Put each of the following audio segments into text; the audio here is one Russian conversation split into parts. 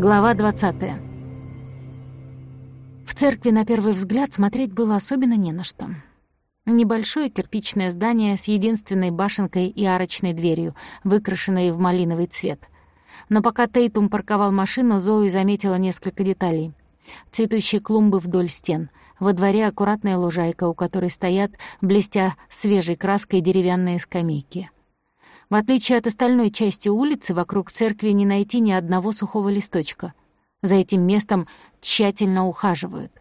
Глава 20. В церкви на первый взгляд смотреть было особенно не на что. Небольшое кирпичное здание с единственной башенкой и арочной дверью, выкрашенной в малиновый цвет. Но пока Тейтум парковал машину, Зои заметила несколько деталей. Цветущие клумбы вдоль стен. Во дворе аккуратная лужайка, у которой стоят, блестя свежей краской, деревянные скамейки — в отличие от остальной части улицы, вокруг церкви не найти ни одного сухого листочка. За этим местом тщательно ухаживают.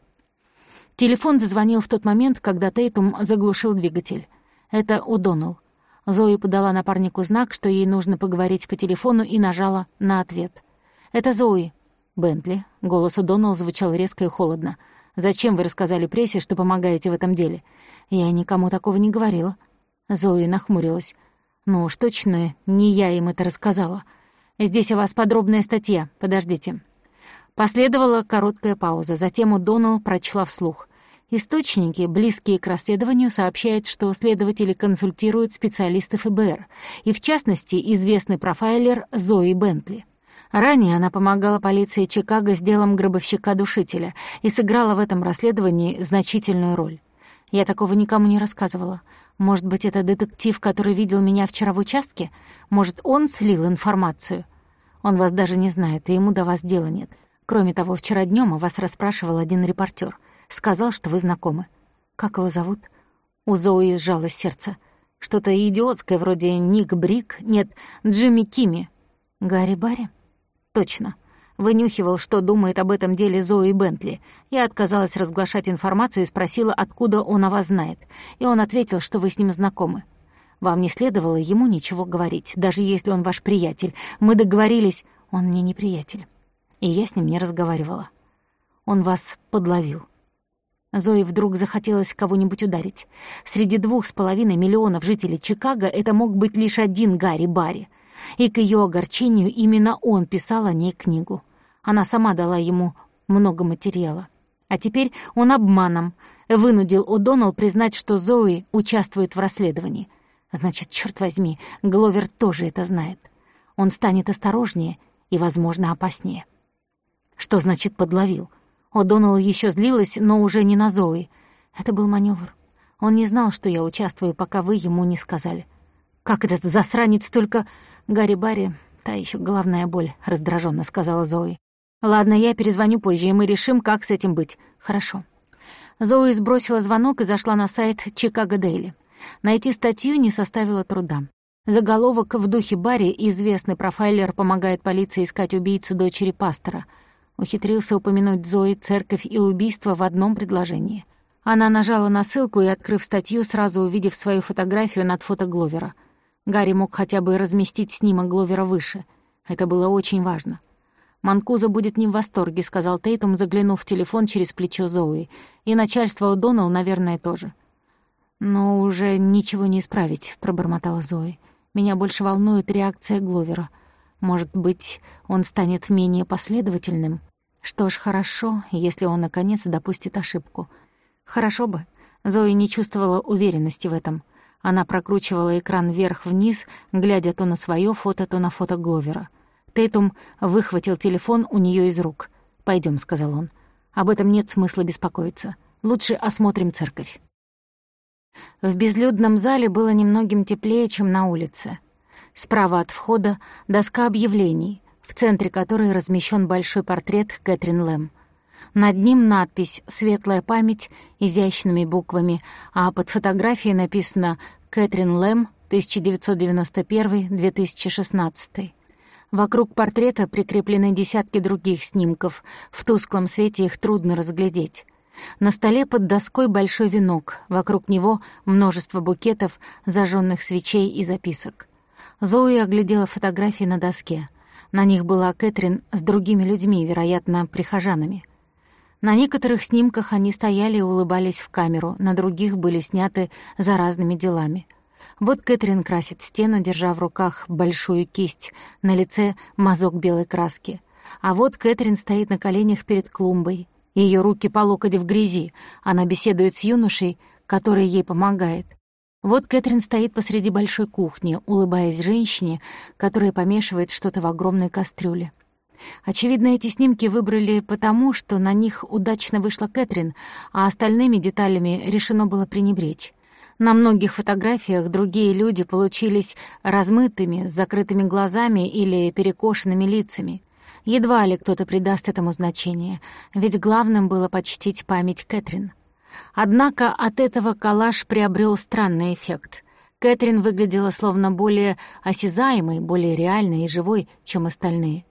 Телефон зазвонил в тот момент, когда Тейтум заглушил двигатель. Это О'Доннелл. Зои подала напарнику знак, что ей нужно поговорить по телефону, и нажала на ответ. «Это Зои». «Бентли». Голос О'Доннелл звучал резко и холодно. «Зачем вы рассказали прессе, что помогаете в этом деле?» «Я никому такого не говорила». Зои нахмурилась. Ну уж точно не я им это рассказала. Здесь у вас подробная статья, подождите. Последовала короткая пауза, затем у Доналл прочла вслух. Источники, близкие к расследованию, сообщают, что следователи консультируют специалистов ФБР, и в частности известный профайлер Зои Бентли. Ранее она помогала полиции Чикаго с делом гробовщика-душителя и сыграла в этом расследовании значительную роль. Я такого никому не рассказывала. Может быть, это детектив, который видел меня вчера в участке? Может, он слил информацию? Он вас даже не знает, и ему до вас дела нет. Кроме того, вчера днем о вас расспрашивал один репортер. Сказал, что вы знакомы. Как его зовут? У Зои сжалось сердце. Что-то идиотское, вроде Ник Брик, нет, Джимми Кими. Гарри Барри? Точно. Вынюхивал, что думает об этом деле Зои Бентли. Я отказалась разглашать информацию и спросила, откуда он о вас знает. И он ответил, что вы с ним знакомы. Вам не следовало ему ничего говорить, даже если он ваш приятель. Мы договорились... Он мне не приятель. И я с ним не разговаривала. Он вас подловил. Зои вдруг захотелось кого-нибудь ударить. Среди двух с половиной миллионов жителей Чикаго это мог быть лишь один Гарри Барри. И к ее огорчению именно он писал о ней книгу. Она сама дала ему много материала. А теперь он обманом вынудил О'Доннелл признать, что Зои участвует в расследовании. Значит, черт возьми, Гловер тоже это знает. Он станет осторожнее и, возможно, опаснее. Что значит подловил? О'Доннелл еще злилась, но уже не на Зои. Это был маневр. Он не знал, что я участвую, пока вы ему не сказали. Как этот засранец только... Гарри Барри, та еще головная боль, раздраженно сказала Зои. «Ладно, я перезвоню позже, и мы решим, как с этим быть. Хорошо». Зои сбросила звонок и зашла на сайт «Чикаго Дейли». Найти статью не составило труда. Заголовок в духе Барри «Известный профайлер помогает полиции искать убийцу дочери пастора». Ухитрился упомянуть Зои, церковь и убийство в одном предложении. Она нажала на ссылку и, открыв статью, сразу увидев свою фотографию над фото Гловера. Гарри мог хотя бы разместить снимок Гловера выше. Это было очень важно. «Манкуза будет не в восторге», — сказал Тейтум, заглянув в телефон через плечо Зои. «И начальство О'Доннелл, наверное, тоже». «Но уже ничего не исправить», — пробормотала Зои. «Меня больше волнует реакция Гловера. Может быть, он станет менее последовательным? Что ж, хорошо, если он, наконец, допустит ошибку. Хорошо бы». Зои не чувствовала уверенности в этом. Она прокручивала экран вверх-вниз, глядя то на свое фото, то на фото Гловера — Тейтум выхватил телефон у нее из рук. Пойдем, сказал он. «Об этом нет смысла беспокоиться. Лучше осмотрим церковь». В безлюдном зале было немногим теплее, чем на улице. Справа от входа — доска объявлений, в центре которой размещен большой портрет Кэтрин Лэм. Над ним надпись «Светлая память» изящными буквами, а под фотографией написано «Кэтрин Лэм, 1991-2016». Вокруг портрета прикреплены десятки других снимков. В тусклом свете их трудно разглядеть. На столе под доской большой венок, вокруг него множество букетов, зажженных свечей и записок. Зои оглядела фотографии на доске. На них была Кэтрин с другими людьми, вероятно, прихожанами. На некоторых снимках они стояли и улыбались в камеру, на других были сняты за разными делами — вот Кэтрин красит стену, держа в руках большую кисть, на лице мазок белой краски. А вот Кэтрин стоит на коленях перед клумбой. Ее руки по локоть в грязи. Она беседует с юношей, который ей помогает. Вот Кэтрин стоит посреди большой кухни, улыбаясь женщине, которая помешивает что-то в огромной кастрюле. Очевидно, эти снимки выбрали потому, что на них удачно вышла Кэтрин, а остальными деталями решено было пренебречь. На многих фотографиях другие люди получились размытыми, с закрытыми глазами или перекошенными лицами. Едва ли кто-то придаст этому значение, ведь главным было почтить память Кэтрин. Однако от этого коллаж приобрел странный эффект. Кэтрин выглядела словно более осязаемой, более реальной и живой, чем остальные.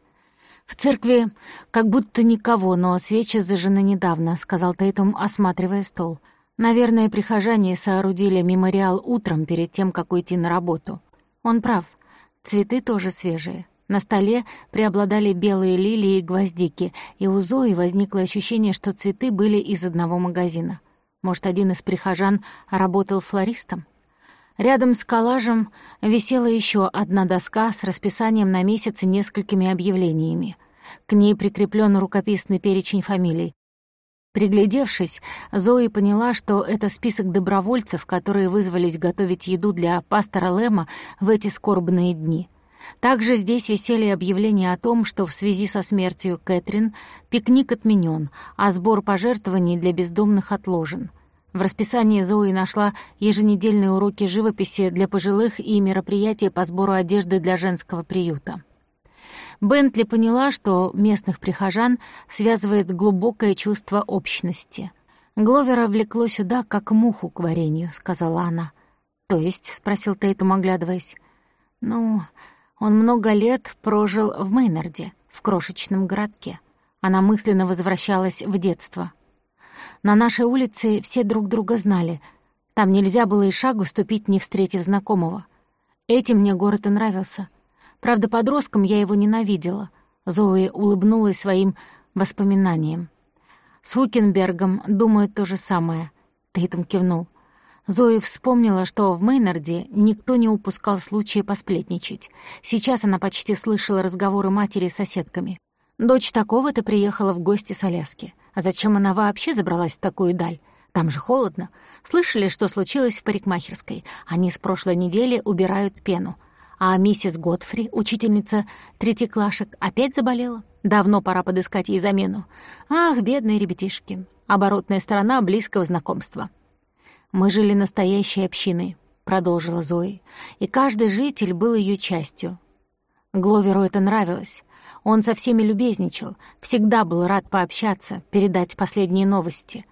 «В церкви как будто никого, но свечи зажжены недавно», — сказал Тейтум, осматривая стол. «Наверное, прихожане соорудили мемориал утром перед тем, как уйти на работу. Он прав. Цветы тоже свежие. На столе преобладали белые лилии и гвоздики, и у Зои возникло ощущение, что цветы были из одного магазина. Может, один из прихожан работал флористом? Рядом с коллажем висела еще одна доска с расписанием на месяц и несколькими объявлениями. К ней прикреплен рукописный перечень фамилий. Приглядевшись, Зои поняла, что это список добровольцев, которые вызвались готовить еду для пастора Лэма в эти скорбные дни. Также здесь висели объявления о том, что в связи со смертью Кэтрин пикник отменен, а сбор пожертвований для бездомных отложен. В расписании Зои нашла еженедельные уроки живописи для пожилых и мероприятия по сбору одежды для женского приюта. Бентли поняла, что местных прихожан связывает глубокое чувство общности. «Гловера влекло сюда, как муху к варенью», — сказала она. «То есть?» — спросил Тейтум, оглядываясь. «Ну, он много лет прожил в Мейнарде, в крошечном городке. Она мысленно возвращалась в детство. На нашей улице все друг друга знали. Там нельзя было и шагу ступить, не встретив знакомого. Этим мне город и нравился. Правда, подростком я его ненавидела. Зои улыбнулась своим воспоминаниям. С Укенбергом думают то же самое. Тейтум кивнул. Зои вспомнила, что в Мейнарде никто не упускал случая посплетничать. Сейчас она почти слышала разговоры матери с соседками. Дочь такого-то приехала в гости с Аляски. А зачем она вообще забралась в такую даль? Там же холодно. Слышали, что случилось в парикмахерской? Они с прошлой недели убирают пену. А миссис Готфри, учительница третьеклашек, опять заболела? Давно пора подыскать ей замену. Ах, бедные ребятишки. Оборотная сторона близкого знакомства. «Мы жили настоящей общиной», — продолжила Зои, «и каждый житель был ее частью. Гловеру это нравилось. Он со всеми любезничал, всегда был рад пообщаться, передать последние новости.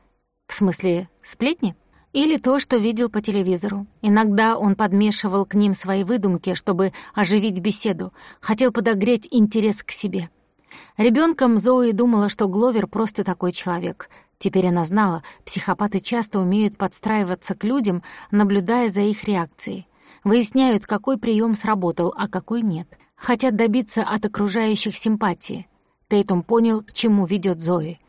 В смысле, сплетни? Или то, что видел по телевизору. Иногда он подмешивал к ним свои выдумки, чтобы оживить беседу, хотел подогреть интерес к себе. Ребенком Зои думала, что Гловер просто такой человек. Теперь она знала, психопаты часто умеют подстраиваться к людям, наблюдая за их реакцией. Выясняют, какой прием сработал, а какой нет — хотят добиться от окружающих симпатии. Тейтум понял, к чему ведет Зои.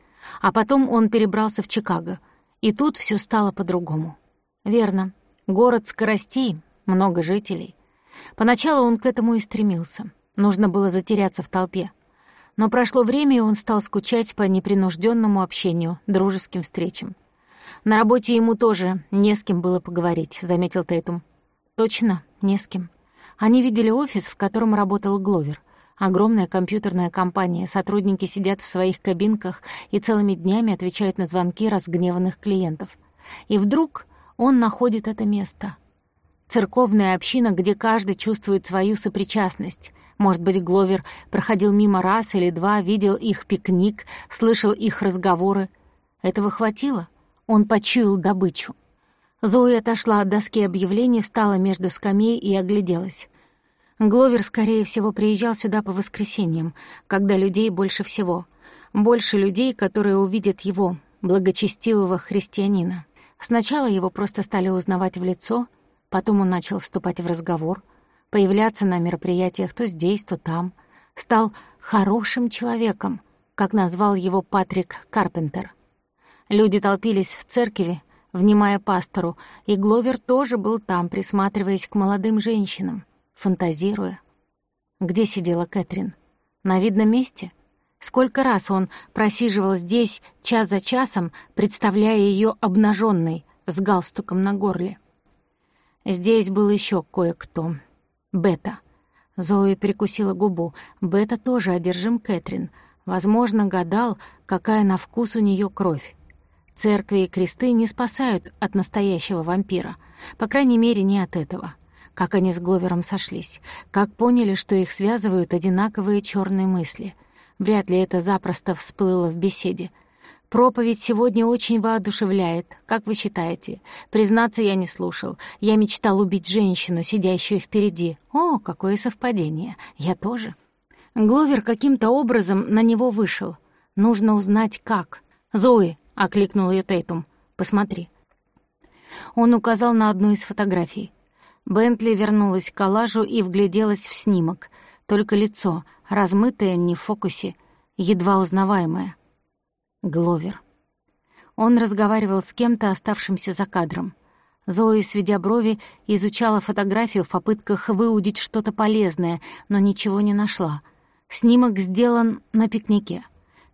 А потом он перебрался в Чикаго. И тут все стало по-другому. Верно, город скоростей, много жителей. Поначалу он к этому и стремился. Нужно было затеряться в толпе. Но прошло время, и он стал скучать по непринужденному общению, дружеским встречам. На работе ему тоже не с кем было поговорить, заметил Тейтум. Точно, не с кем. Они видели офис, в котором работал Гловер. Огромная компьютерная компания, сотрудники сидят в своих кабинках и целыми днями отвечают на звонки разгневанных клиентов. И вдруг он находит это место. Церковная община, где каждый чувствует свою сопричастность. Может быть, Гловер проходил мимо раз или два, видел их пикник, слышал их разговоры. Этого хватило. Он почуял добычу. Зои отошла от доски объявлений, встала между скамей и огляделась. Гловер, скорее всего, приезжал сюда по воскресеньям, когда людей больше всего. Больше людей, которые увидят его, благочестивого христианина. Сначала его просто стали узнавать в лицо, потом он начал вступать в разговор, появляться на мероприятиях то здесь, то там. Стал «хорошим человеком», как назвал его Патрик Карпентер. Люди толпились в церкви, внимая пастору, и Гловер тоже был там, присматриваясь к молодым женщинам, фантазируя. Где сидела Кэтрин? На видном месте? Сколько раз он просиживал здесь час за часом, представляя ее обнаженной, с галстуком на горле. Здесь был еще кое-кто. Бета. Зои прикусила губу. Бета тоже одержим Кэтрин. Возможно, гадал, какая на вкус у нее кровь. Церкви и кресты не спасают от настоящего вампира. По крайней мере, не от этого. Как они с Гловером сошлись. Как поняли, что их связывают одинаковые черные мысли. Вряд ли это запросто всплыло в беседе. Проповедь сегодня очень воодушевляет. Как вы считаете? Признаться, я не слушал. Я мечтал убить женщину, сидящую впереди. О, какое совпадение. Я тоже. Гловер каким-то образом на него вышел. Нужно узнать, как. «Зои!» — окликнул ее Тейтум. «Посмотри». Он указал на одну из фотографий. Бентли вернулась к коллажу и вгляделась в снимок. Только лицо, размытое, не в фокусе, едва узнаваемое. Гловер. Он разговаривал с кем-то, оставшимся за кадром. Зои, сведя брови, изучала фотографию в попытках выудить что-то полезное, но ничего не нашла. Снимок сделан на пикнике.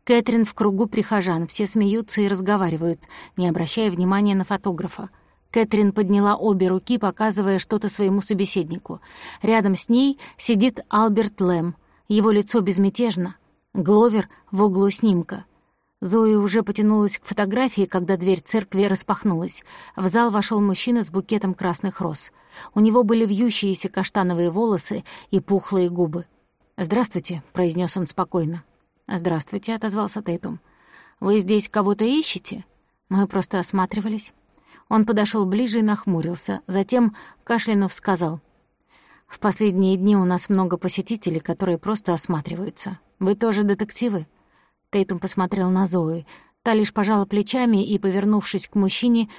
Кэтрин в кругу прихожан, все смеются и разговаривают, не обращая внимания на фотографа. Кэтрин подняла обе руки, показывая что-то своему собеседнику. Рядом с ней сидит Алберт Лэм. Его лицо безмятежно. Гловер в углу снимка. Зоя уже потянулась к фотографии, когда дверь церкви распахнулась. В зал вошел мужчина с букетом красных роз. У него были вьющиеся каштановые волосы и пухлые губы. «Здравствуйте», — произнес он спокойно. «Здравствуйте», — отозвался Тейтум. «Вы здесь кого-то ищете?» «Мы просто осматривались». Он подошел ближе и нахмурился, затем, кашлянув, сказал. «В последние дни у нас много посетителей, которые просто осматриваются. Вы тоже детективы?» Тейтум посмотрел на Зои. Та лишь пожала плечами и, повернувшись к мужчине,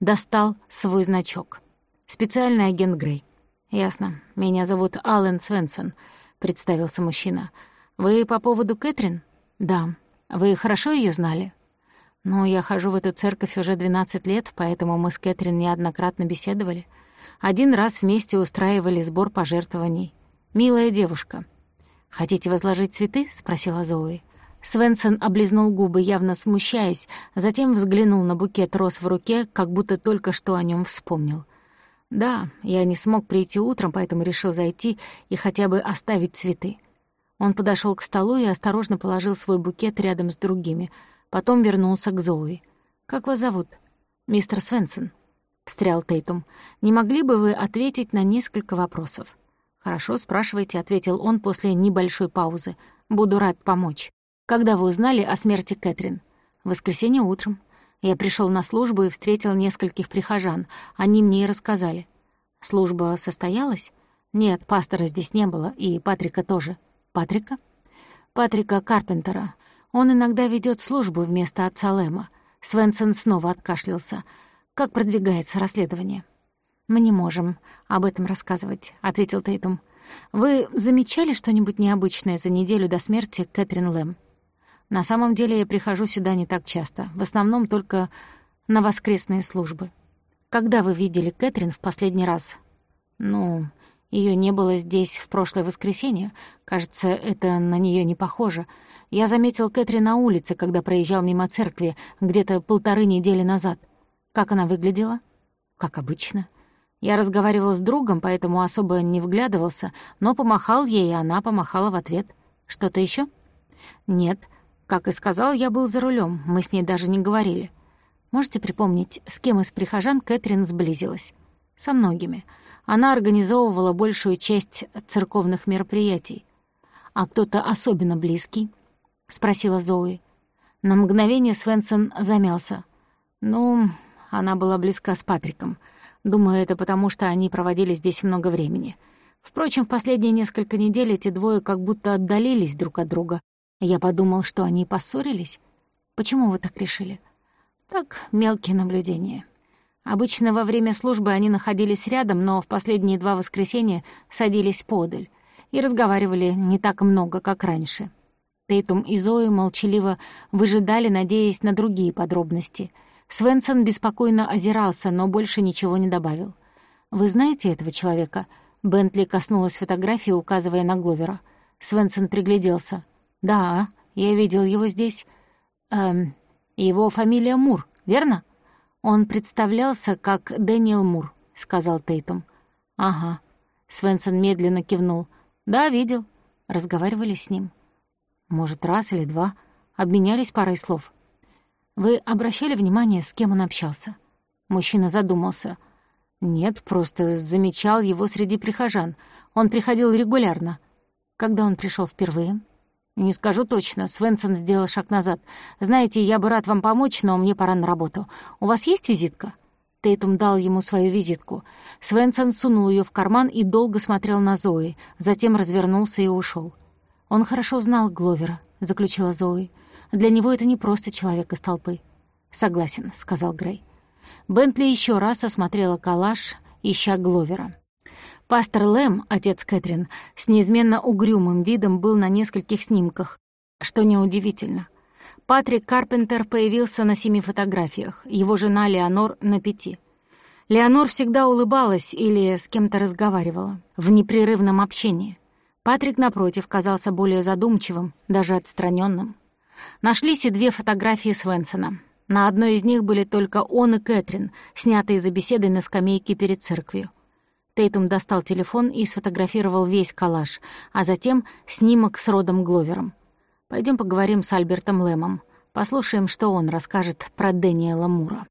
достал свой значок. «Специальный агент Грей». «Ясно. Меня зовут Аллен Свенсон», — представился мужчина. «Вы по поводу Кэтрин?» «Да. Вы хорошо ее знали?» «Ну, я хожу в эту церковь уже 12 лет, поэтому мы с Кэтрин неоднократно беседовали. Один раз вместе устраивали сбор пожертвований. Милая девушка». «Хотите возложить цветы?» — спросила Зои. Свенсон облизнул губы, явно смущаясь, затем взглянул на букет роз в руке, как будто только что о нем вспомнил. «Да, я не смог прийти утром, поэтому решил зайти и хотя бы оставить цветы». Он подошел к столу и осторожно положил свой букет рядом с другими, потом вернулся к Зои. «Как вас зовут?» «Мистер Свенсон», — встрял Тейтум. «Не могли бы вы ответить на несколько вопросов?» «Хорошо, спрашивайте», — ответил он после небольшой паузы. «Буду рад помочь». «Когда вы узнали о смерти Кэтрин?» «В воскресенье утром. Я пришел на службу и встретил нескольких прихожан. Они мне и рассказали». «Служба состоялась?» «Нет, пастора здесь не было, и Патрика тоже». «Патрика?» «Патрика Карпентера. Он иногда ведет службу вместо отца Лэма». Свенсон снова откашлялся. «Как продвигается расследование?» «Мы не можем об этом рассказывать», — ответил Тейтум. «Вы замечали что-нибудь необычное за неделю до смерти Кэтрин Лэм?» На самом деле я прихожу сюда не так часто, в основном только на воскресные службы. Когда вы видели Кэтрин в последний раз? Ну, ее не было здесь в прошлое воскресенье. Кажется, это на нее не похоже. Я заметил Кэтрин на улице, когда проезжал мимо церкви, где-то полторы недели назад. Как она выглядела? Как обычно. Я разговаривал с другом, поэтому особо не вглядывался, но помахал ей, и она помахала в ответ. Что-то еще? Нет. Как и сказал, я был за рулем, мы с ней даже не говорили. Можете припомнить, с кем из прихожан Кэтрин сблизилась? Со многими. Она организовывала большую часть церковных мероприятий. «А кто-то особенно близкий?» — спросила Зои. На мгновение Свенсон замялся. «Ну, она была близка с Патриком. Думаю, это потому, что они проводили здесь много времени. Впрочем, в последние несколько недель эти двое как будто отдалились друг от друга, я подумал, что они поссорились. Почему вы так решили? Так, мелкие наблюдения. Обычно во время службы они находились рядом, но в последние два воскресенья садились подаль и разговаривали не так много, как раньше. Тейтум и Зои молчаливо выжидали, надеясь на другие подробности. Свенсон беспокойно озирался, но больше ничего не добавил. «Вы знаете этого человека?» Бентли коснулась фотографии, указывая на Гловера. Свенсон пригляделся. «Да, я видел его здесь. Эм, его фамилия Мур, верно?» «Он представлялся как Дэниел Мур», — сказал Тейтум. «Ага». Свенсон медленно кивнул. «Да, видел. Разговаривали с ним. Может, раз или два. Обменялись парой слов. Вы обращали внимание, с кем он общался?» Мужчина задумался. «Нет, просто замечал его среди прихожан. Он приходил регулярно. Когда он пришел впервые?» «Не скажу точно. Свенсон сделал шаг назад. Знаете, я бы рад вам помочь, но мне пора на работу. У вас есть визитка?» Тейтум дал ему свою визитку. Свенсон сунул ее в карман и долго смотрел на Зои, затем развернулся и ушел. «Он хорошо знал Гловера», — заключила Зои. «Для него это не просто человек из толпы». «Согласен», — сказал Грей. Бентли еще раз осмотрела калаш, ища Гловера. Пастор Лэм, отец Кэтрин, с неизменно угрюмым видом был на нескольких снимках, что неудивительно. Патрик Карпентер появился на семи фотографиях, его жена Леонор — на пяти. Леонор всегда улыбалась или с кем-то разговаривала, в непрерывном общении. Патрик, напротив, казался более задумчивым, даже отстраненным. Нашлись и две фотографии Свенсона. На одной из них были только он и Кэтрин, снятые за беседой на скамейке перед церковью. Тейтум достал телефон и сфотографировал весь коллаж, а затем снимок с Родом Гловером — Пойдем поговорим с Альбертом Лэмом. Послушаем, что он расскажет про Дэниела Мура.